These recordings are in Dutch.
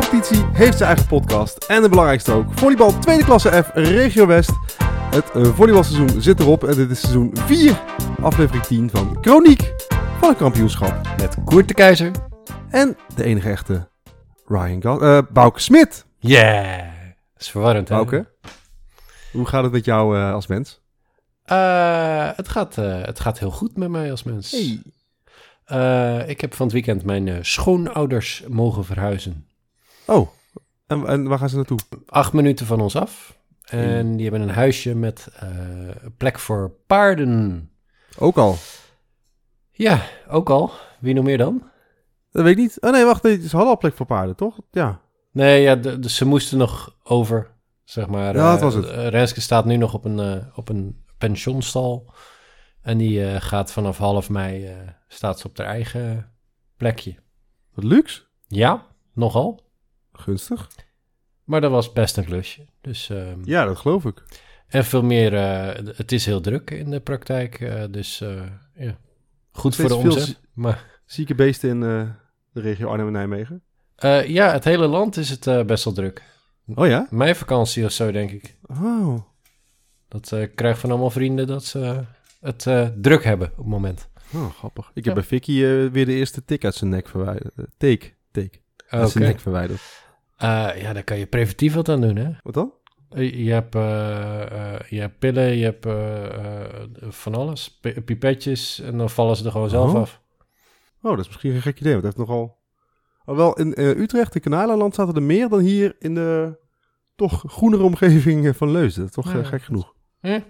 competitie heeft zijn eigen podcast. En de belangrijkste ook, volleybal tweede klasse F, regio West. Het eh, volleybalseizoen zit erop en dit is seizoen 4, aflevering 10 van Chroniek van het kampioenschap. Met Koert de Keizer. En de enige echte Ryan Gas, eh Bouke Smit. Yeah. Dat is verwarrend, hè? Bouke, hoe gaat het met jou eh, als mens? Het, gaat, het gaat heel goed met mij als mens. Eh, ik heb van het weekend mijn schoonouders mogen verhuizen. Oh, en, en waar gaan ze naartoe? Acht minuten van ons af. En die hebben een huisje met eh, plek voor paarden. Ook al. Ja, ook al. Wie nog meer dan? Dat weet ik niet. Oh nee, wacht, nee, ze hadden al plek voor paarden, toch? Ja. Nee, ja, dus ze moesten nog over, zeg maar. Ja, dat Eh, was het. eh, Renske staat nu nog op een, eh, op een pensionstal. En die eh, gaat vanaf half mei, eh, staat ze op haar eigen plekje. Wat luxe. Ja, nogal. Gunstig. Maar dat was best een klusje. Dus, ehm, Ja, dat geloof ik. En veel meer, eh, het is heel druk in de praktijk. eh, dus eh, ja, goed voor de veel omzet. Maar Zieke beesten in de regio Arnhem en Nijmegen. ja, het hele land is het best wel druk. Oh ja? Mijn vakantie of zo, denk ik. Oh. Dat eh, ik krijg van allemaal vrienden dat ze het druk hebben op het moment. Oh, grappig. Ik Ja. heb bij Vicky weer de eerste tik uit zijn nek verwijderd. Take, take. Uit Oké. zijn nek verwijderd. Eh, ja, daar kan je preventief wat aan doen, hè? Wat dan? Eh, Je hebt, eh, je hebt pillen, je hebt van alles. Pi- pipetjes en dan vallen ze er gewoon zelf Oh. af. Oh, dat is misschien geen gek idee, want heeft nogal... Alhoewel, in eh, Utrecht, in Kanalenland, zaten er meer dan hier in de toch groenere omgeving van Leusden. Toch Ja. gek genoeg. Hm.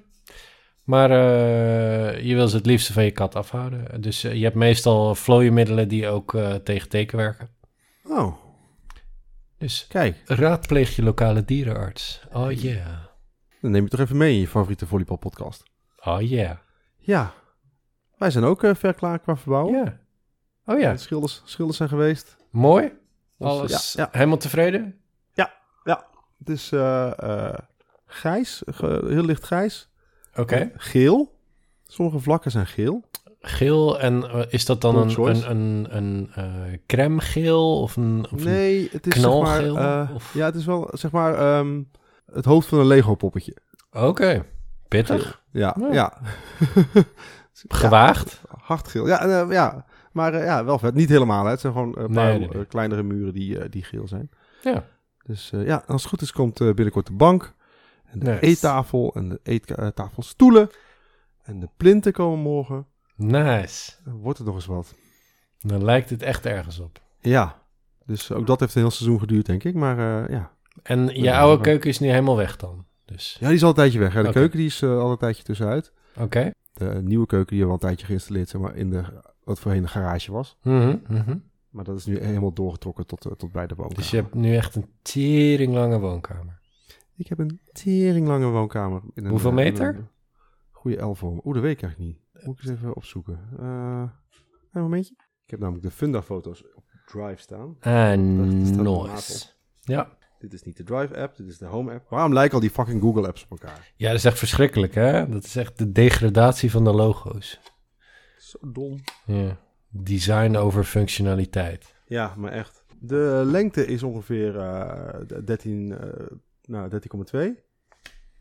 Maar je wil ze het liefste van je kat afhouden. Dus je hebt meestal vlooienmiddelen die ook tegen teken werken. Oh, Dus kijk. raadpleeg je lokale dierenarts. Oh yeah. Dan neem je toch even mee in je favoriete volleybalpodcast. Oh yeah. Ja. Wij zijn ook eh, ver klaar qua verbouwen. Ja. Oh ja. De schilders, schilders zijn geweest. Mooi. Dus, Alles ja, ja. helemaal tevreden? Het is eh, eh, grijs, heel licht grijs. Oké. Geel. Sommige vlakken zijn geel. Geel en eh, is dat dan een, een, een, een eh, crème geel of een, of nee, het is knalgeel, zeg maar... eh, of- Ja, het is wel zeg maar ehm, het hoofd van een Lego poppetje. Oké. Pittig. Ja, Ja. ja. Gewaagd. Hardgeel. Ja, ja. maar ja, wel vet. Niet helemaal. Hè. Het zijn gewoon een paar Nee, nee, nee. kleinere muren die, die geel zijn. Ja. Dus ja, als het goed is komt binnenkort de bank. En de Nice. eettafel en de eettafelstoelen. En de plinten komen morgen. Nice. Dan wordt het nog eens wat. Dan lijkt het echt ergens op. Ja, dus ook dat heeft een heel seizoen geduurd, denk ik. Maar eh, ja. En je Ja, oude keuken is nu helemaal weg dan. Dus, ja, die is al een tijdje weg. Hè. De keuken die is eh, al een tijdje tussenuit. oké. De nieuwe keuken die we al een tijdje geïnstalleerd, zeg maar, in de, wat voorheen de garage was. Mhm, mhm. Maar dat is nu helemaal doorgetrokken tot, eh, tot bij de woonkamer. Dus je hebt nu echt een tering lange woonkamer. Ik heb een teringlange woonkamer. In een, Hoeveel eh, meter? Een, goede L-vorm. Oeh, dat weet ik eigenlijk niet. Moet ik eens even opzoeken. Eh, een momentje. Ik heb namelijk de Funda-foto's op Drive staan. Staat de nice. Ja. Dit is niet de Drive-app, dit is de Home-app. Waarom lijken al die fucking Google-apps op elkaar? ja, dat is echt verschrikkelijk, hè? Dat is echt de degradatie van de logo's. Zo dom. Ja. Design over functionaliteit. Ja, maar echt. De lengte is ongeveer eh, de 13, eh, nou, 13,2.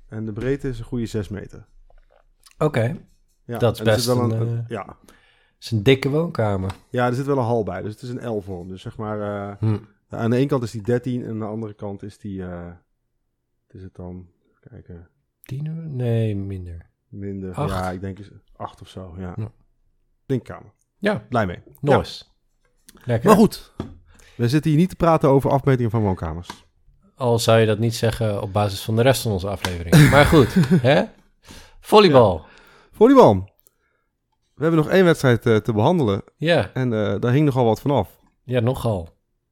En de breedte is een goede 6 meter. Oké. Ja, Dat is en er best zit wel een, een, eh, ja. Het is een dikke woonkamer. ja, er zit wel een hal bij. Dus het is een L-vorm. Dus zeg maar... eh, Hm. aan de ene kant is die 13 en aan de andere kant is die... eh wat is het dan? Even kijken. Tien uur? Nee, minder. Minder. Acht. Ja, ik denk is 8 of zo. Ja. Ja. Ja, Blij mee. nice. Lekker. Maar goed. We zitten hier niet te praten over afmetingen van woonkamers. Al zou je dat niet zeggen op basis van de rest van onze aflevering. Maar goed, hè? Volleybal. Volleybal. We hebben nog één wedstrijd eh, te behandelen. Ja, En eh, daar hing nogal wat van af. ja, nogal.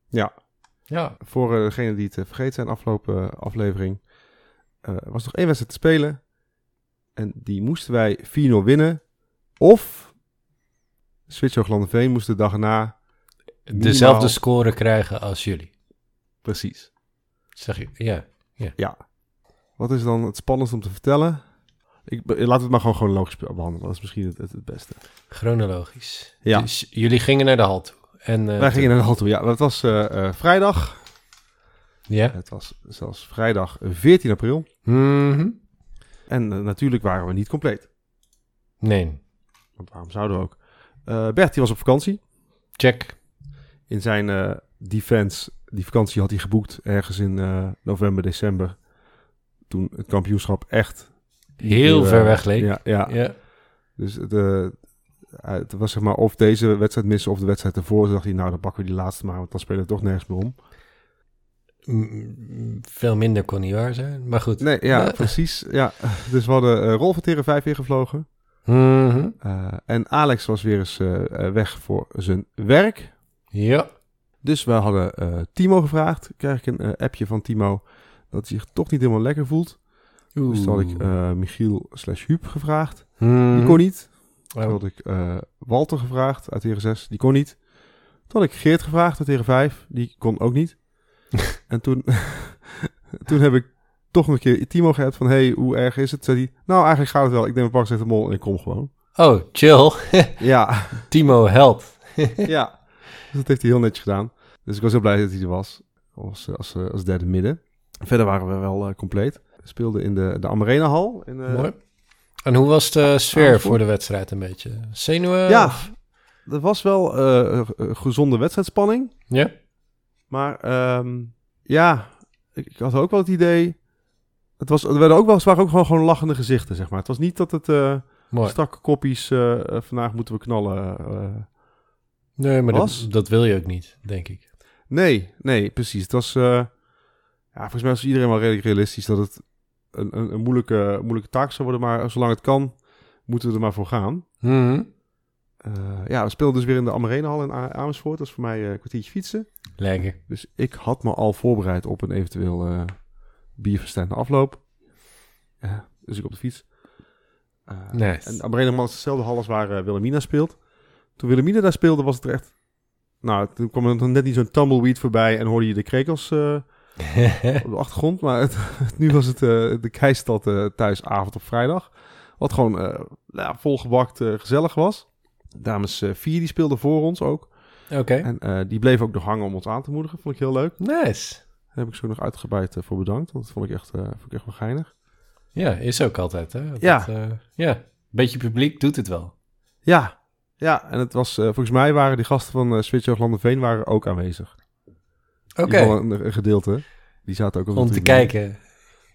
Ja. Ja, Voor uh, degenen die het vergeten zijn, afgelopen aflevering was nog één wedstrijd te spelen. En die moesten wij 4-0 winnen. Of Switch Veen moest de dag erna... Minimaal... dezelfde score krijgen als jullie. Precies. Zeg je, ja. Ja. ja. Wat is dan het spannendste om te vertellen? Ik, laten we het maar gewoon chronologisch behandelen. Dat is misschien het, het, het beste. Chronologisch. Ja. Dus jullie gingen naar de hal toe. En, uh, Wij gingen naar de hal toe, ja. Dat was uh, uh, vrijdag. Ja. Het was zelfs vrijdag 14 april. Mhm. En eh, natuurlijk waren we niet compleet. Nee. Want waarom zouden we ook? Eh, Bert die was op vakantie. Check. In zijn eh, defense, die vakantie had hij geboekt ergens in eh, november, december. Toen het kampioenschap echt... Heel eh, ver weg leek. Ja, ja. Ja. dus de, eh, het was zeg maar of deze wedstrijd missen of de wedstrijd ervoor. Dacht hij, nou dan pakken we die laatste maar, want dan spelen we toch nergens meer om. Mm, Veel minder kon niet waar zijn. Maar goed. Nee, ja, Eh. precies. Ja. Dus we hadden uh, Rolf Teren 5 ingevlogen. Uh, en Alex was weer eens uh, weg voor zijn werk. Ja. Dus we hadden Timo gevraagd. Krijg ik een appje van Timo dat hij zich toch niet helemaal lekker voelt. Oeh. Dus toen had ik uh, Michiel slash Huub gevraagd. Die kon niet. Toen had ik uh, Walter gevraagd uit Heren 6. Die kon niet. Toen had ik Geert gevraagd uit Heren 5. Die kon ook niet. en toen, toen heb ik toch nog een keer Timo gehad van... hey, hoe erg is het? Zei hij, nou eigenlijk gaat het wel. Ik neem een paracetamol en ik kom gewoon. Oh, chill. ja, Timo, help. ja. Dus dat heeft hij heel netjes gedaan. Dus ik was heel blij dat hij er was. Als, als, als derde midden. Verder waren we wel uh, compleet. We speelden in de, de Amarena Hal. In, uh, Mooi. En hoe was de sfeer voor de wedstrijd een beetje? Zenuwen? Ja, of- dat was wel uh, een gezonde wedstrijdspanning. Ja? Maar ehm, ja, ik, ik had ook wel het idee... Het, was, er werden ook wel, waren ook gewoon, gewoon lachende gezichten, zeg maar. Het was niet dat het Mooi. strakke koppies... uh, vandaag moeten we knallen... uh, Nee, maar dat, dat wil je ook niet, denk ik. Nee, nee, precies. Het was, uh, ja, volgens mij was iedereen wel redelijk realistisch dat het een, een, een moeilijke, moeilijke taak zou worden. Maar zolang het kan, moeten we er maar voor gaan. Mhm. Uh, ja, we speelden dus weer in de Amarena-hal in Amersfoort. Dat is voor mij uh, een kwartiertje fietsen. Lekker. Dus ik had me al voorbereid op een eventueel uh, bierverstand afloop. Dus ik op de fiets. Uh, Nice. En de Amarena is dezelfde hal als waar Wilhelmina speelt. Toen Wilhelmina daar speelde, was het er echt... Nou, toen kwam er net niet zo'n tumbleweed voorbij en hoorde je de krekels op de achtergrond. Maar het, nu was het uh, de keistad uh, thuisavond op vrijdag. Wat gewoon uh, ja, volgebakt gezellig was. Dames 4 die speelden voor ons ook. Oké. Okay. En die bleef ook nog hangen om ons aan te moedigen. Vond ik heel leuk. Nice. Daar heb ik zo nog uitgebreid voor bedankt. Want dat vond ik echt, vond ik echt wel geinig. Ja, is ook altijd, hè? Dat, Ja. uh, ja, beetje publiek doet het wel. Ja, ja. En het was, uh, volgens mij waren die gasten van uh, Switch Veen waren ook aanwezig. Oké. Een, gedeelte. Die zaten ook op Om te kijken.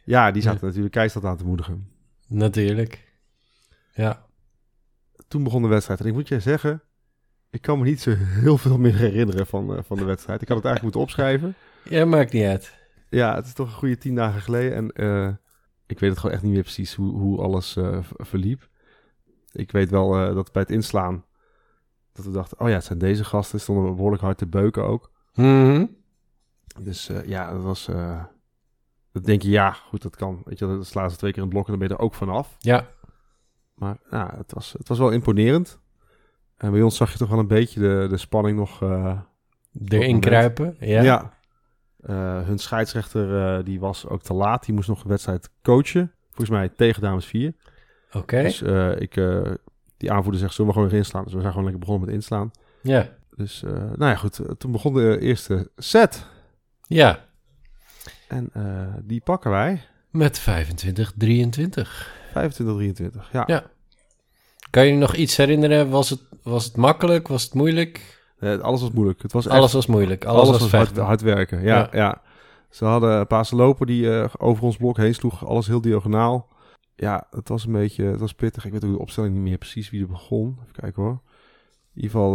Ja, die zaten ja. natuurlijk keistad aan te moedigen. Natuurlijk. Ja. Toen begon de wedstrijd. En ik moet je zeggen, ik kan me niet zo heel veel meer herinneren van, uh, van de wedstrijd. Ik had het eigenlijk moeten opschrijven. Ja, maakt niet uit. Ja, het is toch een goede tien dagen geleden. En uh, ik weet het gewoon echt niet meer precies hoe, hoe alles uh, verliep. Ik weet wel dat bij het inslaan, dat we dachten, oh ja, het zijn deze gasten. Stonden we behoorlijk hard te beuken ook. Mm -hmm. Dus uh, ja, dat was... dat denk je, ja, goed, dat kan. Weet je, dat slaan ze twee keer in het blok en dan ben je er ook vanaf. Ja. Maar ja, het was, het was wel imponerend. En bij ons zag je toch wel een beetje de, de spanning nog... uh, Erin kruipen, ja. Ja. Uh, hun scheidsrechter uh, die was ook te laat. Die moest nog een wedstrijd coachen. Volgens mij tegen dames 4. Oké. Okay. Dus uh, ik, die aanvoerder zegt, zullen we gewoon erin slaan? Dus we zijn gewoon lekker begonnen met inslaan. Ja. Dus, nou ja, goed. toen begon de eerste set. Ja. En die pakken wij. Met 25, 23. 25, 23, ja. Ja. Kan je nog iets herinneren? Was het, was het makkelijk? Was het moeilijk? Uh, alles was moeilijk. Het was alles echt, was moeilijk. Alles, alles was, was hard, hard, werken. Ja, ja. ja. Ze hadden een paar lopen die uh, over ons blok heen sloeg. Alles heel diagonaal. Ja, het was een beetje... Het was pittig. Ik weet ook de opstelling niet meer precies wie er begon. Even kijken hoor. In ieder geval...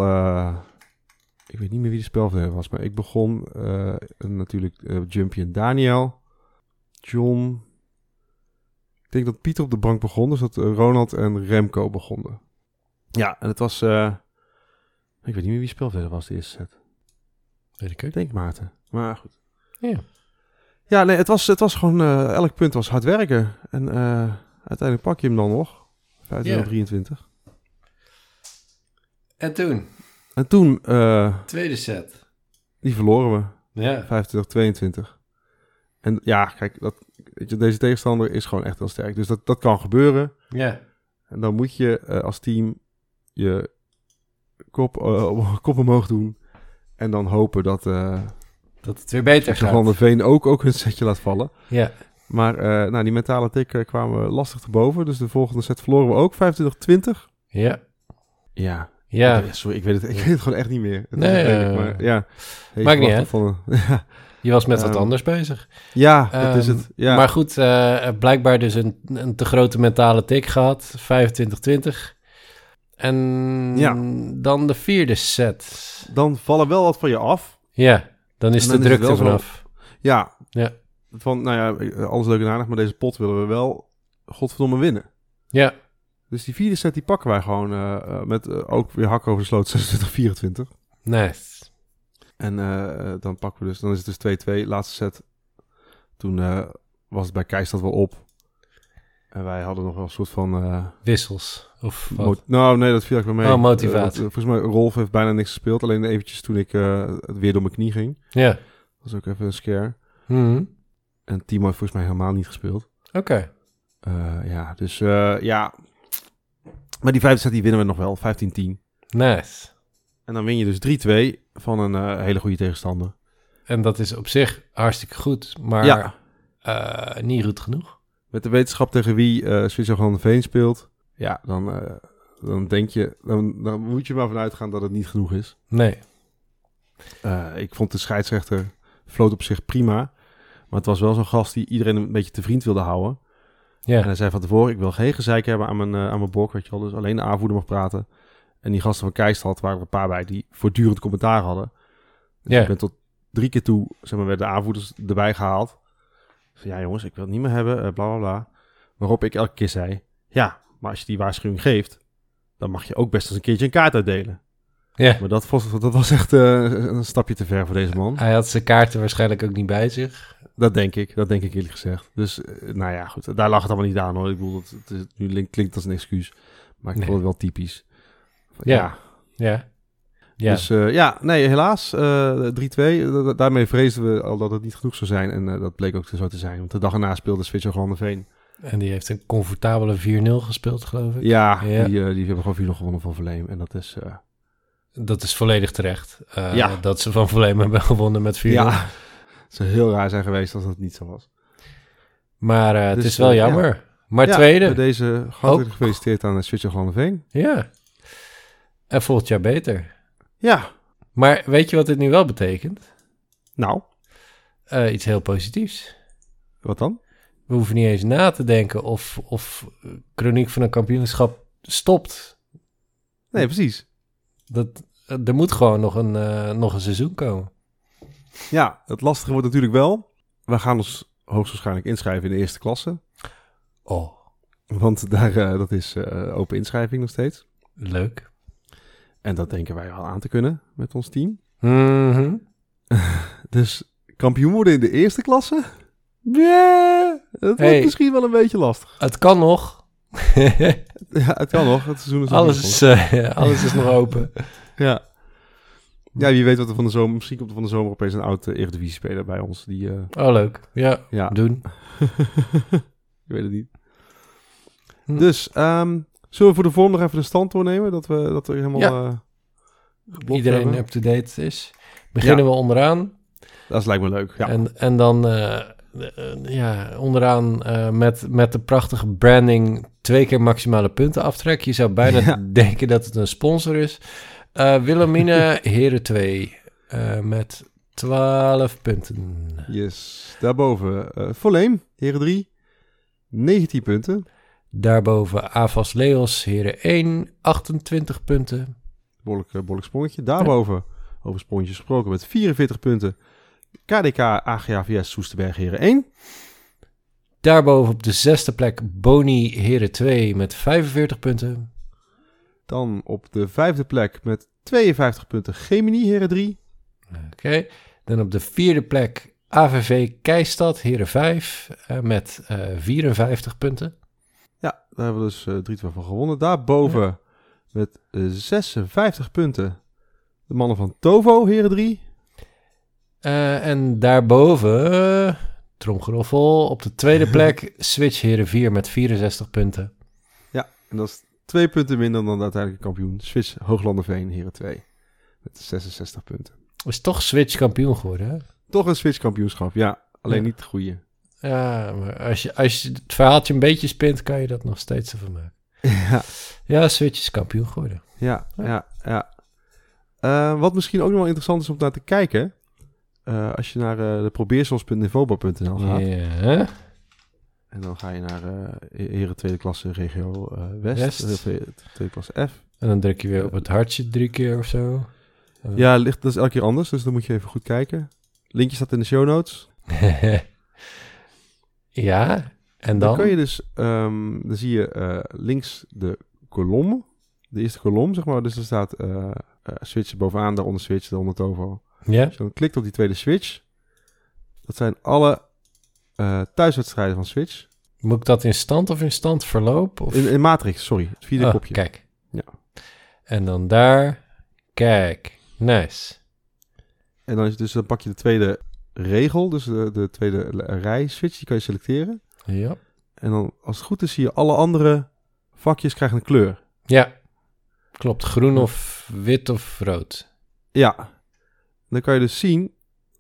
Uh, ik weet niet meer wie de spelverdeler was. Maar ik begon natuurlijk Jumpy en Daniel. John... Ik denk dat Pieter op de bank begon. Dus dat Ronald en Remco begonnen. Ja, en het was... Ik weet niet meer wie spelverder was de eerste set. Weet ik ook. Denk Maarten. Maar goed. Ja. Ja, nee, het was, het was gewoon... Uh, elk punt was hard werken. En uh, uiteindelijk pak je hem dan nog. 25, ja. 23. En toen? En toen... Uh, Tweede set. Die verloren we. Ja. 25, 22. En ja, kijk, dat, weet je, deze tegenstander is gewoon echt heel sterk. Dus dat, dat kan gebeuren. Ja. En dan moet je uh, als team je kop, uh, kop omhoog doen. En dan hopen dat, uh, dat het weer beter Van de gaat. Veen ook, ook een setje laat vallen. Ja, Maar eh, nou, die mentale tik eh, kwamen we lastig te boven. Dus de volgende set verloren we ook, 25-20. ja, Ja. Ja. Eh, Sorry, ik weet, het, ik weet het gewoon echt niet meer. Het Nee, eh, maar ja. Hey, maakt niet Van ja, Je was met wat Ehm, anders bezig. ja, dat is Ehm, het. Ja. Maar goed, eh, blijkbaar dus een, een te grote mentale tik gehad. 25-20. En Ja. dan de vierde set. Dan vallen wel wat van je af. Ja, dan is de dan is het druk er vanaf. Ja. Ja. Van, nou ja, alles leuk en aardig, maar deze pot willen we wel godverdomme winnen. Ja, Dus die vierde set die pakken wij gewoon eh, eh, met eh, ook weer hak over de sloot 26-24. nice. En dan pakken we dus, dan is het dus 2-2, laatste set. Toen was het bij Keistad wel op. En wij hadden nog wel een soort van... Wissels. Of wat? Nou, nee, dat viel ik wel mee. Oh, motivatie. Volgens mij, Rolf heeft bijna niks gespeeld. Alleen eventjes toen ik het weer door mijn knie ging. ja. Dat was ook even een scare. Mhm. En Timo heeft volgens mij helemaal niet gespeeld. Oké. Ja, dus ja. Maar die vijfde set die winnen we nog wel. 15-10. Nice. En dan win je dus 3-2 van een eh, hele goede tegenstander. En dat is op zich hartstikke goed, maar Ja. eh, niet goed genoeg. Met de wetenschap tegen wie eh Zwitser van de Veen speelt. Ja, dan, eh, dan denk je... Dan, dan moet je maar vanuit gaan dat het niet genoeg is. Nee. Eh, ik vond de scheidsrechter floot op zich prima. Maar het was wel zo'n gast die iedereen een beetje te vriend wilde houden. En Ja. hij zei van tevoren, ik wil geen gezeik hebben aan mijn, eh, aan mijn bok, weet je wel. Dus alleen de aanvoerder mag praten. En die gasten van Keistad waren er een paar bij die voortdurend commentaar hadden. Dus Ja. ik ben tot drie keer toe, zeg maar, werden de aanvoerders erbij gehaald. Van, ja jongens, ik wil het niet meer hebben, eh, bla bla bla. Waarop ik elke keer zei, ja, maar als je die waarschuwing geeft, dan mag je ook best eens een keertje een kaart uitdelen. Ja. Maar dat was, dat was echt eh, een stapje te ver voor deze man. Hij had zijn kaarten waarschijnlijk ook niet bij zich. Dat denk ik, dat denk ik eerlijk gezegd. Dus, eh, nou ja, goed, daar lag het allemaal niet aan hoor. Ik bedoel, het, nu link- klinkt als een excuus. Maar ik Nee. vond het wel typisch. Ja. Ja. Ja. Dus eh, ja, nee, helaas. eh 3-2. Da- da- daarmee vreesden we al dat het niet genoeg zou zijn. En dat bleek ook zo te zijn. Want de dag erna speelde Switcher gewoon Veen. En die heeft een comfortabele 4-0 gespeeld, geloof ik. Ja, Ja. Die, die hebben gewoon 4 nog gewonnen van Verleem. En dat is... Dat is volledig terecht. eh, Ja. Dat ze van Verleem hebben gewonnen met 4-0. ja, het zou heel raar zijn geweest als dat niet zo was. Maar eh, het Dus, is wel eh, jammer. Maar Ja, tweede. Bij deze hartelijk gefeliciteerd aan Switcher gewoon Veen. Ja. En volgend jaar beter. Ja, Maar weet je wat dit nu wel betekent? nou, iets heel positiefs. wat dan? We hoeven niet eens na te denken of, of Chroniek van een kampioenschap stopt. Nee, precies. Dat, eh, er moet gewoon nog een, eh, nog een seizoen komen. Ja, het lastige wordt natuurlijk wel. We gaan ons hoogstwaarschijnlijk inschrijven in de eerste klasse. Oh, Want daar, eh, dat is open inschrijving nog steeds. leuk. En dat denken wij al aan te kunnen met ons team. Mhm. Dus kampioen worden in de eerste klasse? Ja, dat Hey. wordt misschien wel een beetje lastig. Het kan nog. Ja, het kan nog. Het seizoen is nog alles, is, eh, alles is nog open. Ja. Ja, wie weet wat er van de zomer... Misschien komt er van de zomer opeens een oud uh, Eredivisie-speler bij ons. Die, eh, Oh, leuk. Ja, ja, doen. ik weet het niet. Hm. Dus, ehm, zullen we voor de vorm nog even de stand doornemen? Dat we, dat we helemaal... Ja. eh, Iedereen up-to-date is. Beginnen we onderaan. Dat lijkt me leuk, ja. En, en dan ja, onderaan met, met de prachtige branding twee keer maximale punten aftrek. Je zou bijna Ja. denken dat het een sponsor is. Eh Wilhelmine Heren 2 eh, met 12 punten. Yes. Daarboven uh, Volleem, heren 3, 19 punten. Daarboven Avas Leos Heren 1, 28 punten. Behoorlijk, uh, behoorlijk sprongetje. Daarboven, over sprongetjes gesproken, met 44 punten. KDK AGAVS Soesterberg heren 1. Daarboven op de zesde plek Boni Heren 2 met 45 punten. Dan op de vijfde plek met 52 punten Gemini heren 3. Oké. Okay. Dan op de vierde plek AVV Keistad Heren 5 uh, met uh, 54 punten. Ja, daar hebben we dus uh, drie van gewonnen. Daarboven ja. met 56 punten de mannen van Tovo heren 3. Uh, en daarboven, tromgeroffel, op de tweede plek Switch Heren 4 met 64 punten. Ja, en dat is twee punten minder dan de uiteindelijke kampioen. Switch Hooglanderveen Heren 2 met 66 punten. Is toch Switch kampioen geworden, hè? Toch een Switch kampioenschap, ja. Alleen Ja. niet de goede. Ja, maar als je, als je het verhaaltje een beetje spint, kan je dat nog steeds ervan maken. ja, Ja, Switch is kampioen geworden. ja, Ja. ja. ja. Eh, wat misschien ook nog wel interessant is om naar te kijken. Eh, als je naar eh, de gaat. Ja. En dan ga je naar eh Heren Tweede Klasse Regio West. West. Tweede Klasse F. En dan druk je weer op het hartje drie keer of zo. Ja, ligt, dat is elke keer anders. Dus dan moet je even goed kijken. Linkje staat in de show notes. ja, en Dan dan? kan je dus, ehm, dan zie je links de kolom, de eerste kolom, zeg maar. Dus er staat eh eh, switch bovenaan, daaronder switch, daaronder tovo. Ja? Als je dan klikt op die tweede switch, dat zijn alle eh, thuiswedstrijden van Switch. Moet ik dat in stand of in stand verloop? Of? In, in Matrix, sorry, het vierde Oh, kopje. Kijk. Ja. En dan daar. Kijk. Nice. En dan, is, dus dan pak je de tweede regel, dus de, de tweede rij switch, die kan je selecteren. Ja. En dan, als het goed is, zie je alle andere vakjes krijgen een kleur. Ja. Klopt. Groen of wit of rood. Ja. Dan kan je dus zien,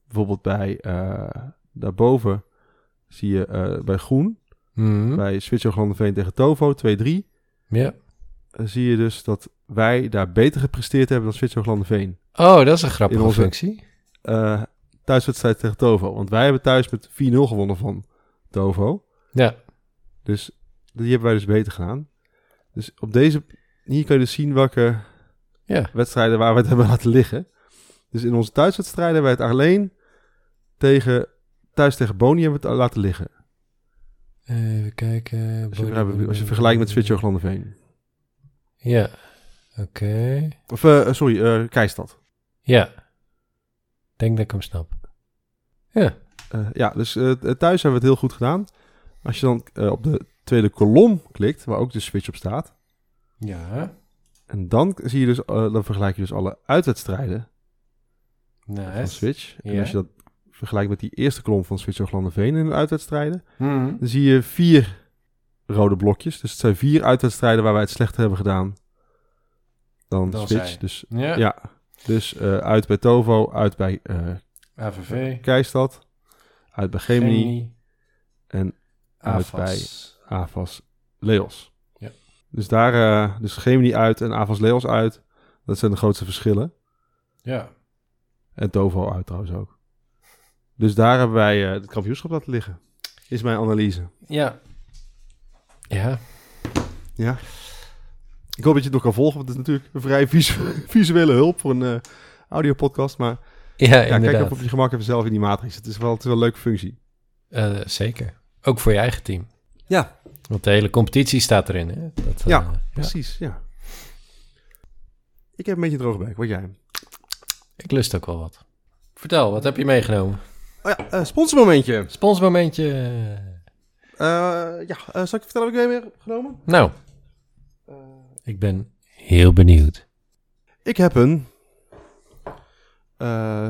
bijvoorbeeld bij eh, daarboven zie je eh, bij groen, Mhm. bij Switch Veen tegen Tovo 2-3. Ja. Dan zie je dus dat wij daar beter gepresteerd hebben dan Switch Veen. Oh, dat is een grappige In onze- functie. Eh thuiswedstrijd tegen Tovo. Want wij hebben thuis met 4-0 gewonnen van Tovo. Ja. Dus die hebben wij dus beter gedaan. Dus op deze, hier kan je dus zien welke Ja. wedstrijden waar we het hebben laten liggen. Dus in onze thuiswedstrijden hebben wij het alleen tegen, thuis tegen Boni hebben we het laten liggen. Even kijken. Als je, als je vergelijkt met Switch Veen. Ja. Oké. Of, eh, sorry, eh Keistad. Ja. Denk dat ik hem snap. Ja. Eh, ja, dus thuis hebben we het heel goed gedaan. Als je dan op de tweede kolom klikt, waar ook de Switch op staat. Ja. En dan zie je dus, dan vergelijk je dus alle uitwedstrijden van. Switch. En als je dat vergelijkt met die eerste kolom van Switch Veen in de uitwedstrijden, Mhm. dan zie je vier rode blokjes. Dus het zijn vier uitwedstrijden waar wij het slechter hebben gedaan dan, Dan Switch. zij. Dus Ja. ja, dus eh, uit bij Tovo, uit bij eh AVV. Keistad, uit bij Gemini, Gemini. en uit AFAS. Avas Leos. Ja. Dus daar, eh, dus Gemini uit en Avas Leos uit. Dat zijn de grootste verschillen. Ja. En Tovo uit trouwens ook. Dus daar hebben wij eh, het kampioenschap laten liggen. Is mijn analyse. Ja. Ja. Ja. Ik hoop dat je het nog kan volgen, want het is natuurlijk een vrij visu- visuele hulp voor een eh audiopodcast. Maar Ja, ja, kijk even op je gemak even zelf in die matrix. Het is wel, het is wel een leuke functie. Eh, zeker. Ook voor je eigen team. Ja, Want de hele competitie staat erin, hè? Dat, Ja, precies. Ja. Ik heb een beetje droge buik. Wat jij? Ik lust ook wel wat. Vertel, wat heb je meegenomen? Oh ja, eh, sponsormomentje. Sponsmomentje. Eh, ja, eh, zal ik vertellen wat ik mee heb genomen? Nou, ik ben heel benieuwd. Ik heb een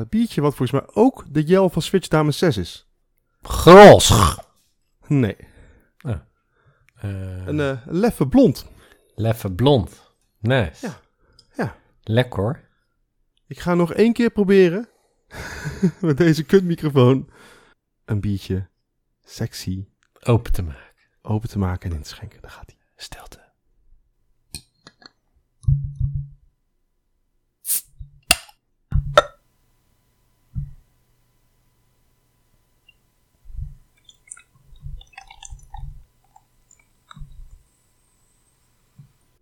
biertje wat volgens mij ook de Jel van Switch Dames 6 is. Gros. Nee, Eh een leffe blond. Leffe blond. Nice. Ja. Ja. Lekker hoor. Ik ga nog één keer proberen met deze kutmicrofoon een biertje sexy Open te maken. open te maken en in te schenken. Daar gaat hij. Stilte.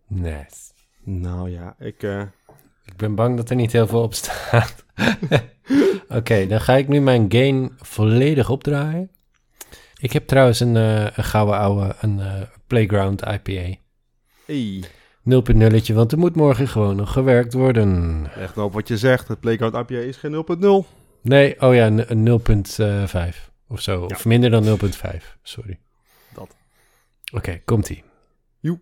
Nice. Nou ja, ik... eh, Ik ben bang dat er niet heel veel op staat. Oké, dan ga ik nu mijn gain volledig opdraaien. Ik heb trouwens een, eh, een gouden oude een, eh, Playground IPA. hey. 0.0'tje, want er moet morgen gewoon nog gewerkt worden. Echt op wat je zegt. Het Playground IPA is geen 0.0. Nee, oh ja, een- een 0.5 of zo. Ja. Of minder dan 0.5, sorry. Dat. Oké, komt-ie. Joe.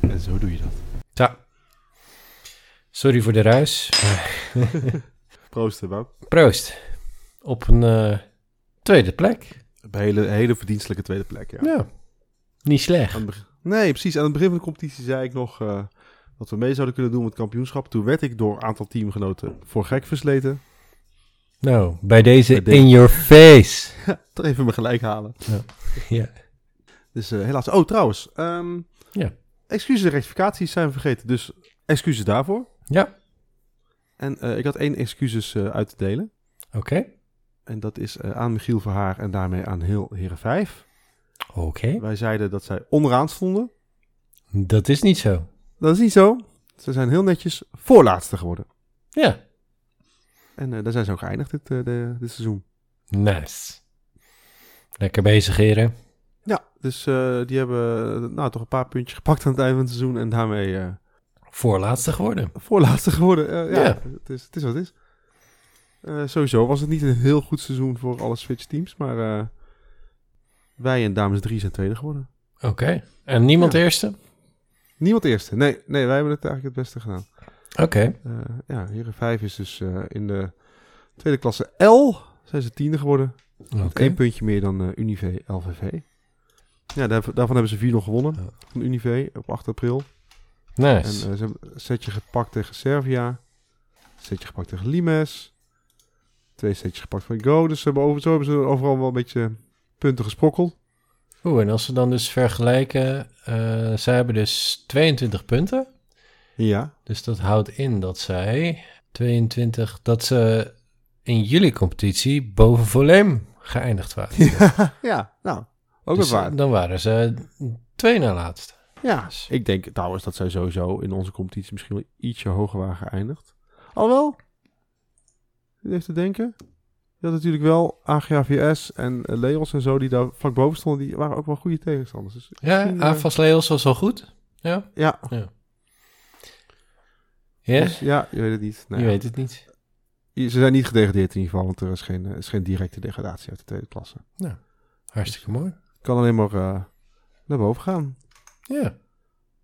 En zo doe je dat. Sorry voor de ruis. Proost, Wout. Proost. Op een eh, tweede plek. Een hele, hele verdienstelijke tweede plek, ja. Ja. Niet slecht. Nee, precies. Aan het begin van de competitie zei ik nog eh, dat we mee zouden kunnen doen met het kampioenschap. Toen werd ik door een aantal teamgenoten voor gek versleten. Nou, bij deze Bij in your face. Toch even me gelijk halen. Ja. Dus eh, helaas. Oh, trouwens. ehm, Ja. Excuses en rectificaties zijn we vergeten. Dus excuses daarvoor. Ja. En eh, ik had één excuses eh, uit te delen. Oké. En dat is eh, aan Michiel Verhaar en daarmee aan heel Heren 5. Oké. Wij zeiden dat zij onderaan stonden. Dat is niet zo. Dat is niet zo. Ze zijn heel netjes voorlaatste geworden. Ja. En daar zijn ze ook geëindigd dit, de, dit seizoen. Nice. Lekker bezig, heren. Ja, dus die hebben nou, toch een paar puntjes gepakt aan het einde van het seizoen. En daarmee Voorlaatste geworden. voorlaatste geworden. Eh, ja, Ja. Het, is, het is wat het is. Eh, sowieso was het niet een heel goed seizoen voor alle Switch teams. Maar eh, wij en dames 3 zijn tweede geworden. Oké. En niemand Ja. eerste? Niemand eerste. Nee, nee, wij hebben het eigenlijk het beste gedaan. Oké. Eh, ja, Heren 5 is dus in de tweede klasse L. Zijn ze tiende geworden. Oké. één puntje meer dan Unive LVV. Ja, daar- daarvan hebben ze vier nog gewonnen. Ja. Van Unive op 8 april. En Nice. eh, ze hebben een setje gepakt tegen Servia. Een setje gepakt tegen Limes. Twee setjes gepakt van Go. Dus ze hebben over, zo hebben ze overal wel een beetje punten gesprokkeld. Oeh, en als we dan dus vergelijken, eh zij hebben dus 22 punten. Ja. Dus dat houdt in dat zij 22, dat ze in jullie competitie boven Volem geëindigd waren. ja, ja, nou, ook Dus, wat waard. Dan waren ze twee na laatst. Ja, ik denk trouwens dat zij sowieso in onze competitie misschien wel ietsje hoger waren geëindigd. Alhoewel, even te denken. Je had natuurlijk wel AGAVS en eh, Leos en zo die daar vlak boven stonden. Die waren ook wel goede tegenstanders. Dus Ja, eh, AFAS Leos was wel goed. Ja? Ja, Ja? dus ja, je weet het niet. Nou Je ja. weet het niet. Ze zijn niet gedegradeerd in ieder geval, want er is geen, eh, is geen directe degradatie uit de tweede klasse. Hartstikke mooi. Kan alleen maar eh, naar boven gaan. Ja.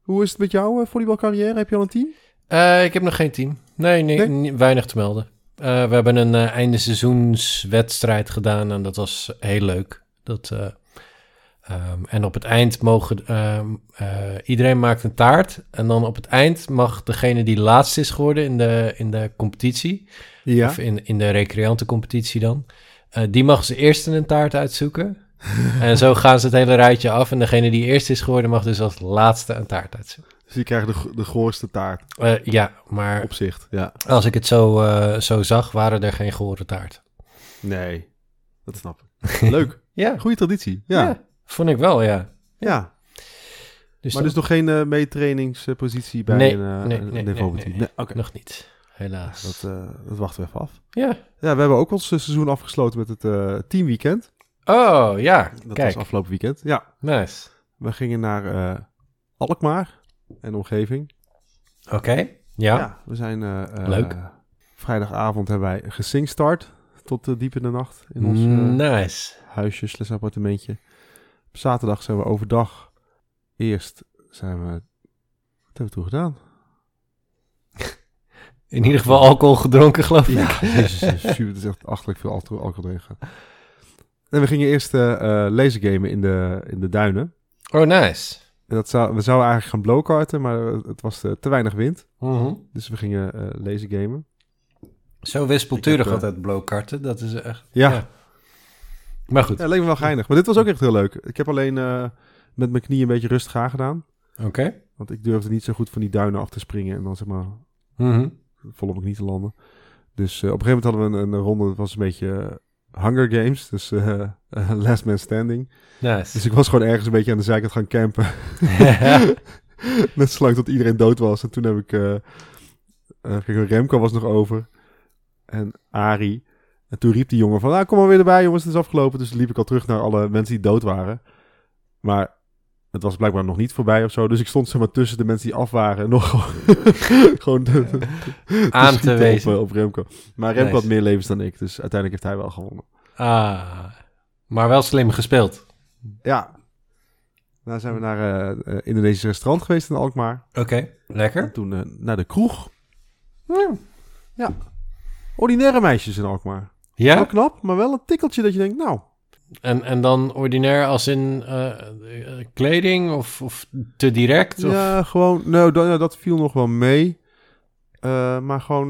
Hoe is het met jouw eh, volleybalcarrière? Heb je al een team? Eh, ik heb nog geen team. Nee, nee, Nee? ni- weinig te melden. Eh, we hebben een eh einde seizoenswedstrijd gedaan en dat was heel leuk. Dat, eh, ehm, en op het eind mogen... ehm, eh, iedereen maakt een taart. En dan op het eind mag degene die laatst is geworden in de, in de competitie... Ja. Of in, in de recreantencompetitie dan... die mag ze eerst een taart uitzoeken. en zo gaan ze het hele rijtje af. En degene die eerst is geworden mag dus als laatste een taart uitzoeken. Dus je krijgt de, de goorste taart. Eh, ja, maar Op zicht, ja. als ik het zo, eh, zo zag, waren er geen gehoorde taart. Nee, dat snap ik. Leuk. Ja, Goede traditie. Ja. ja. vond ik wel, ja. Dus Maar dus nog geen eh meetrainingspositie bij Nee, een, nee, een nee, nee, niveauteam? nee. Nee, oké. nog niet, helaas. Dat, dat wachten we even af. Ja. Ja, we hebben ook ons seizoen afgesloten met het teamweekend. Oh, ja. Dat Kijk, was afgelopen weekend. Ja, nice. we gingen naar eh, Alkmaar en omgeving. Oké, ja. we zijn eh, eh, Leuk. vrijdagavond hebben wij gesingstart tot eh, diep in de nacht in ons nice. huisje slash appartementje. Op zaterdag zijn we overdag. Eerst zijn we... Wat hebben we toen gedaan? In ieder geval alcohol gedronken, geloof ik. Ja, jezus, super, het is echt achterlijk veel alcohol, gegaan. En we gingen eerst eh eh, lasergamen in de, in de duinen. Oh, nice. En dat zou, we zouden eigenlijk gaan blowkarten, maar het was eh, te weinig wind. Mhm. Dus we gingen eh lasergamen. Zo wispelturig heb, eh, altijd blowkarten, dat is echt... Ja. Maar goed, Ja, leek me wel geinig. Maar dit was ook echt heel leuk. Ik heb alleen eh, met mijn knie een beetje rustig aangedaan. oké. Want ik durfde niet zo goed van die duinen af te springen. En dan zeg maar Mhm. volop ook niet te landen. Dus eh, op een gegeven moment hadden we een, een ronde, dat was een beetje Hunger Games. Dus eh, eh, Last Man Standing. Nice. Dus ik was gewoon ergens een beetje aan de zijkant gaan campen. Net zolang tot iedereen dood was. En toen heb ik... eh kijk, Remco was nog over. En Ari. En toen riep die jongen van... Ah, kom maar weer erbij jongens, het is afgelopen. Dus liep ik al terug naar alle mensen die dood waren. Maar het was blijkbaar nog niet voorbij of zo. Dus ik stond zeg maar tussen de mensen die af waren. En nog gewoon, Aan te wezen. Op, eh, op Remco. Maar Remco Nice. had meer levens dan ik. Dus uiteindelijk heeft hij wel gewonnen. Ah, maar wel slim gespeeld. Ja. Daarna zijn we naar eh, Indonesisch restaurant geweest in Alkmaar. Oké, En lekker. toen eh, naar de kroeg. Ordinaire meisjes in Alkmaar. Wel Ja? knap, maar wel een tikkeltje dat je denkt, nou... En, en dan ordinair als in eh, eh, kleding of, of te direct? Of? Ja, gewoon... Nou, dat, ja, dat viel nog wel mee. Eh, maar gewoon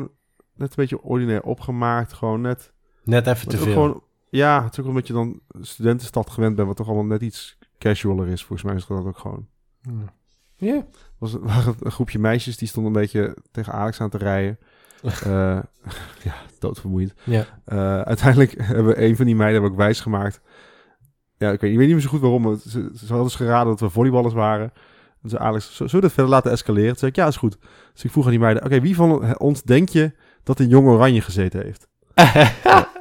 net een beetje ordinair opgemaakt. Gewoon net... Net even te veel. Gewoon, ja, het is ook omdat je dan studentenstad gewend bent, wat toch allemaal net iets casualer is. Volgens mij is dat ook gewoon. Ja. Er was een, waren een groepje meisjes die stonden een beetje tegen Alex aan te rijden. Eh, ja, doodvermoeiend. Ja. Eh, uiteindelijk hebben we een van die meiden hebben ook wijsgemaakt. Ja, ik weet, ik weet niet meer zo goed waarom. Ze, ze hadden dus geraden dat we volleyballers waren. En zei Alex, zullen we dat verder laten escaleren? Toen zei ik, ja, is goed. Dus ik vroeg aan die meiden, oké, wie van ons denk je dat in Jong Oranje gezeten heeft? Op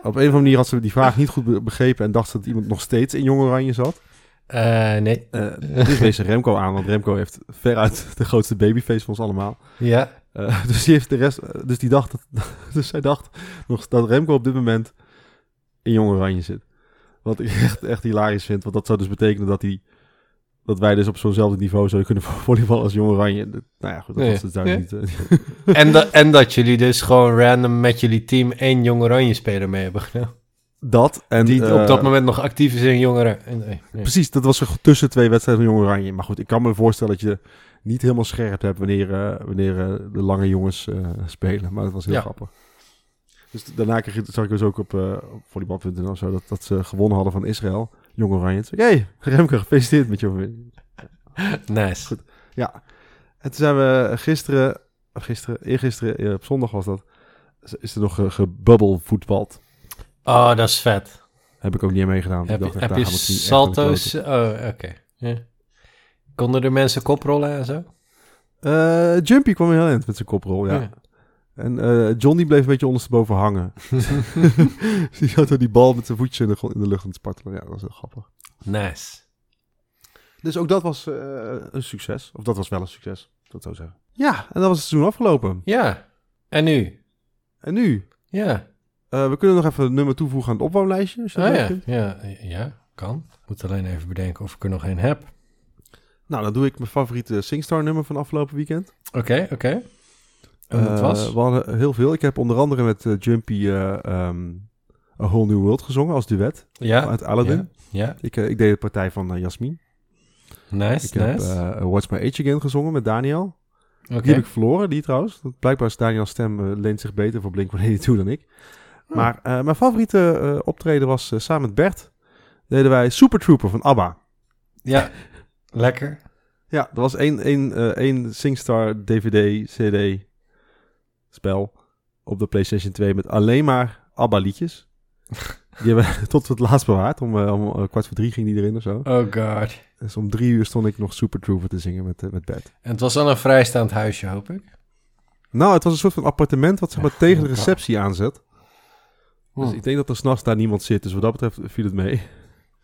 een of andere manier had ze die vraag niet goed be- begrepen en dacht ze dat iemand nog steeds in Jong Oranje zat. Eh, nee. Eh dus wees ze Remco aan, want Remco heeft veruit de grootste babyface van ons allemaal. Ja. Eh, dus die heeft de rest, dus die dacht, dat, dus zij dacht nog dat Remco op dit moment in Jong Oranje zit. Wat ik echt, echt hilarisch vind, want dat zou dus betekenen dat hij, dat wij dus op zo'nzelfde niveau zouden kunnen volleyballen als Jong Oranje. Nou ja, goed, dat was het duidelijk niet. eh. en, da- en dat jullie dus gewoon random met jullie team één jong oranje speler mee hebben genomen. dat en Die eh, op dat moment nog actief is in jongeren. En, nee, nee. Precies, dat was er tussen twee wedstrijden van Jong Oranje. Maar goed, ik kan me voorstellen dat je niet helemaal scherp hebt wanneer, eh, wanneer eh, de lange jongens eh, spelen. Maar dat was heel Ja. grappig. Dus daarna kreeg, zag ik dus ook op, eh op volleybal.nl of zo dat, dat ze gewonnen hadden van Israël. Jong Oranje. Hey, Remke, gefeliciteerd met je overwinning. Nice. Goed. Ja. En toen zijn we gisteren, gisteren, eergisteren, eh, op zondag was dat, is er nog ge- gebubbel voetbald. Oh, dat is vet. Heb ik ook niet aan meegedaan. Heb ik je, dacht, heb je de salto's? Oh, oké. Ja. Konden er mensen koprollen en zo? Eh, Jumpy kwam heel eind met zijn koprol, ja. En eh, John die bleef een beetje ondersteboven hangen. die er die bal met zijn voetje in de, grond- in de lucht aan het spartelen. Ja, dat was heel grappig. Nice. Dus ook dat was eh, een succes. Of dat was wel een succes, dat zou zeggen. Ja, en dan was het seizoen afgelopen. Ja. En nu? En nu? Ja. Eh, we kunnen nog even een nummer toevoegen aan het opbouwlijstje. Als je dat leuk ja. ja. Ja, kan. Moet alleen even bedenken of ik er nog één heb. Nou, dan doe ik mijn favoriete Singstar nummer van afgelopen weekend. Oké, oké. En dat Eh, was? We hadden heel veel. Ik heb onder andere met eh, Jumpy eh, ehm, A Whole New World gezongen als duet Ja. uit Aladdin. Ja. ja. Ik, ik deed de partij van Jasmin. Nice, Ik heb nice. eh, What's My Age Again gezongen met Daniel. Oké. Die heb ik verloren, die trouwens. Blijkbaar is Daniel's stem leent zich beter voor Blink-182 dan ik. Oh. Maar mijn favoriete optreden was samen met Bert. Deden wij Super Trooper van ABBA. Ja. Lekker. Ja, dat was één, één, één Singstar DVD, CD spel op de PlayStation 2 met alleen maar ABBA liedjes. Die hebben we tot het laatst bewaard. Om, eh, om eh, kwart voor drie ging die erin of zo. Oh god. Dus om drie uur stond ik nog Super Trooper te zingen met, eh, met Bert. En het was dan een vrijstaand huisje, hoop ik. Nou, het was een soort van appartement wat zeg maar tegen de Oh, receptie aanzet. Dus ik denk dat er s'nachts daar niemand zit. Dus wat dat betreft viel het mee.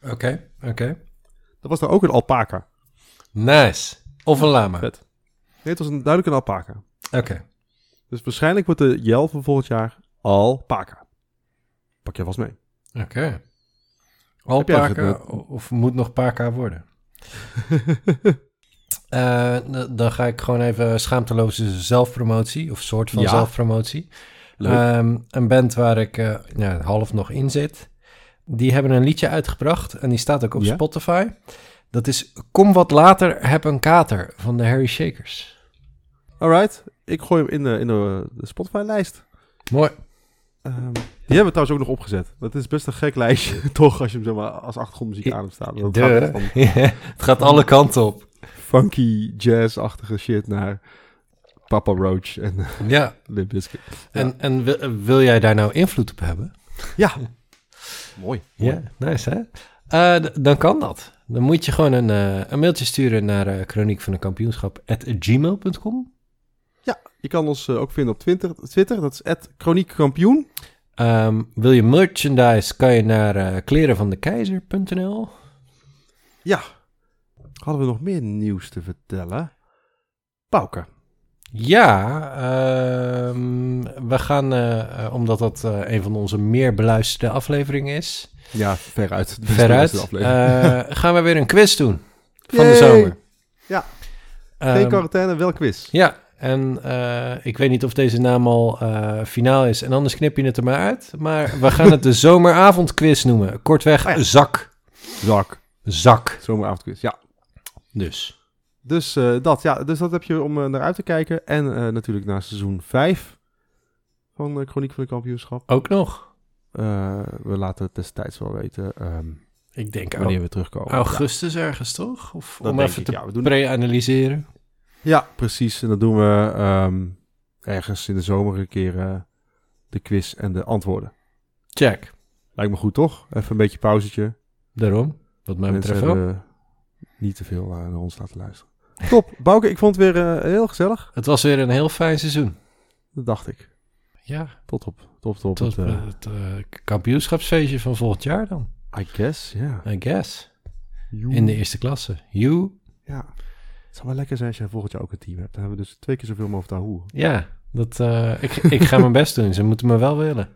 Oké, oké. Er was daar ook een alpaca. Nice. Of een lama. Vet. Nee, het was een, duidelijk een alpaca. Oké. Dus waarschijnlijk wordt de Jel van volgend jaar alpaca. Pak je vast mee. Oké. Jij Alpaca of moet nog paca worden? Eh, dan ga ik gewoon even schaamteloze zelfpromotie, of soort van Ja. zelfpromotie. Ehm, een band waar ik eh, ja, half nog in zit. Die hebben een liedje uitgebracht en die staat ook op Ja? Spotify. Dat is Kom wat later, heb een kater van de Harry Shakers. Alright. Ik gooi hem in de, in de, de Spotify-lijst. Mooi. Ehm, die hebben we trouwens ook nog opgezet. Dat is best een gek lijstje, toch? Als je hem zeg maar, als achtergrondmuziek aan hebt staan. Dat De. gaat van het gaat alle kanten op. funky, jazz-achtige shit naar Papa Roach en uh, Ja, Limp Bizkit. en, en wil, wil jij daar nou invloed op hebben? Ja. Mooi. Ja, nice hè? Eh, dan kan dat. Dan moet je gewoon een, eh, een mailtje sturen naar uh, chroniek van de kampioenschap gmail.com. Je kan ons eh, ook vinden op Twitter. Twitter dat is @chroniekkampioen. Ehm, wil je merchandise, kan je naar uh, klerenvandekeizer.nl. Ja. Hadden we nog meer nieuws te vertellen? Pauke. Ja, ehm, we gaan, uh, omdat dat uh, een van onze meer beluisterde afleveringen is. Ja, veruit. Veruit. Uh, gaan we weer een quiz doen van Yay. de zomer. Ja. Geen um, quarantaine, wel quiz. Ja, En eh, ik weet niet of deze naam al eh, finaal is. En anders knip je het er maar uit. Maar we gaan het de zomeravondquiz noemen. Kortweg, Oh ja. zak. Zak. Zak. Zomeravondquiz, ja. Dus. Dus, eh, dat, ja, dus dat heb je om naar uit te kijken. En natuurlijk naar seizoen 5 van uh, Chroniek van de Kampioenschap. Ook nog. We laten het destijds wel weten ehm, Ik denk wanneer we terugkomen. augustus ergens, toch? Of Dat om even ik, te ja. Pre-analyseren. Ja, precies. En dat doen we ehm, ergens in de zomer een keer eh, de quiz en de antwoorden. Check. Lijkt me goed, toch? Even een beetje pauzetje. Daarom. Wat mij Mensen betreft ook. hebben niet te veel eh, naar ons laten luisteren. Top. Bouke, ik vond het weer eh, heel gezellig. Het was weer een heel fijn seizoen. Dat dacht ik. Ja, Tot op, tot op tot het, eh, eh, het eh, kampioenschapsfeestje van volgend jaar dan. I guess, ja. I guess. In de eerste klasse. You. Ja. Het zou wel lekker zijn als je volgend jaar ook een team hebt. Dan hebben we dus twee keer zoveel te houden. Ja, dat, eh, ik, ik ga mijn best doen. Ze moeten me wel willen.